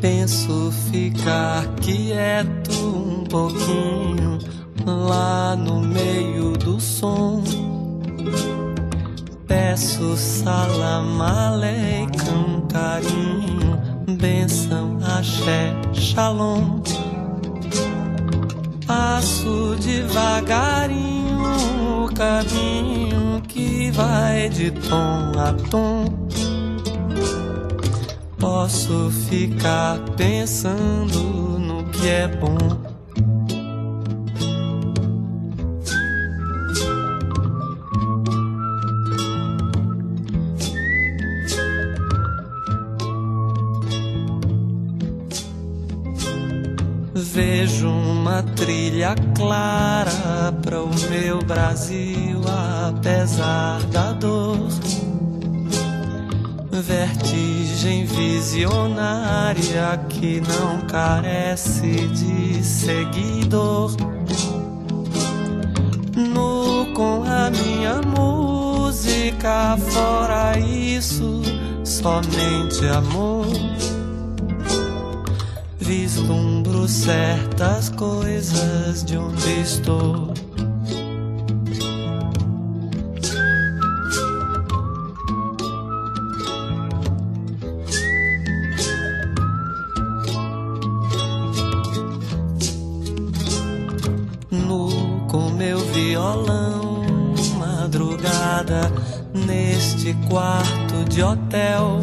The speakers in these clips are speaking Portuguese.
Penso ficar quieto um pouquinho lá no meio do som. Peço salam aleikum, carinho, benção, axé, shalom. Passo devagarinho o caminho que vai de tom a tom. Posso ficar pensando no que é bom. Vejo uma trilha clara para o meu Brasil, apesar da dor. Vertigem visionária que não carece de seguidor. Nu com a minha música, fora isso, somente amor. Vislumbro certas coisas de onde estou. Meu violão, madrugada neste quarto de hotel.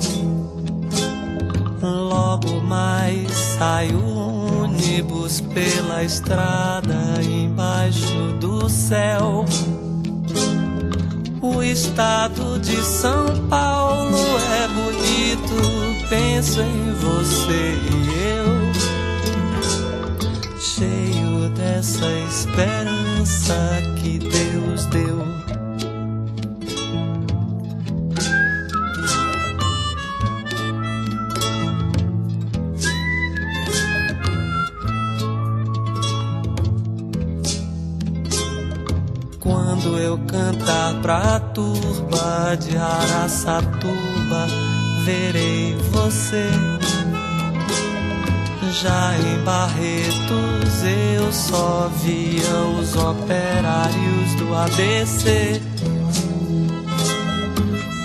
Logo mais sai o ônibus pela estrada embaixo do céu. O estado de São Paulo é bonito, penso em você e eu. Cheio dessa esperança que Deus deu. Quando eu cantar pra turba de Araçatuba, verei você. Já em Barretos eu só via os operários do ABC.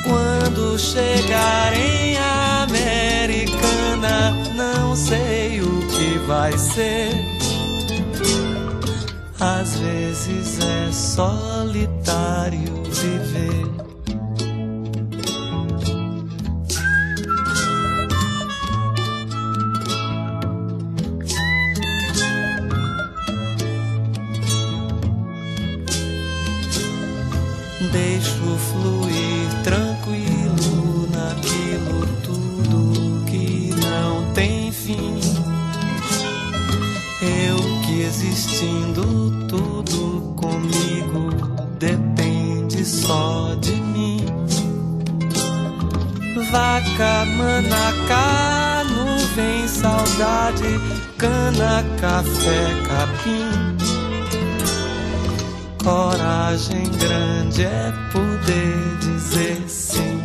Quando chegar em Americana, não sei o que vai ser. Às vezes é solitário viver. Deixo fluir tranquilo naquilo tudo que não tem fim. Eu que existindo tudo comigo depende só de mim. Vaca, manacá, nuvem, saudade, cana, café, capim. Coragem grande é poder dizer sim.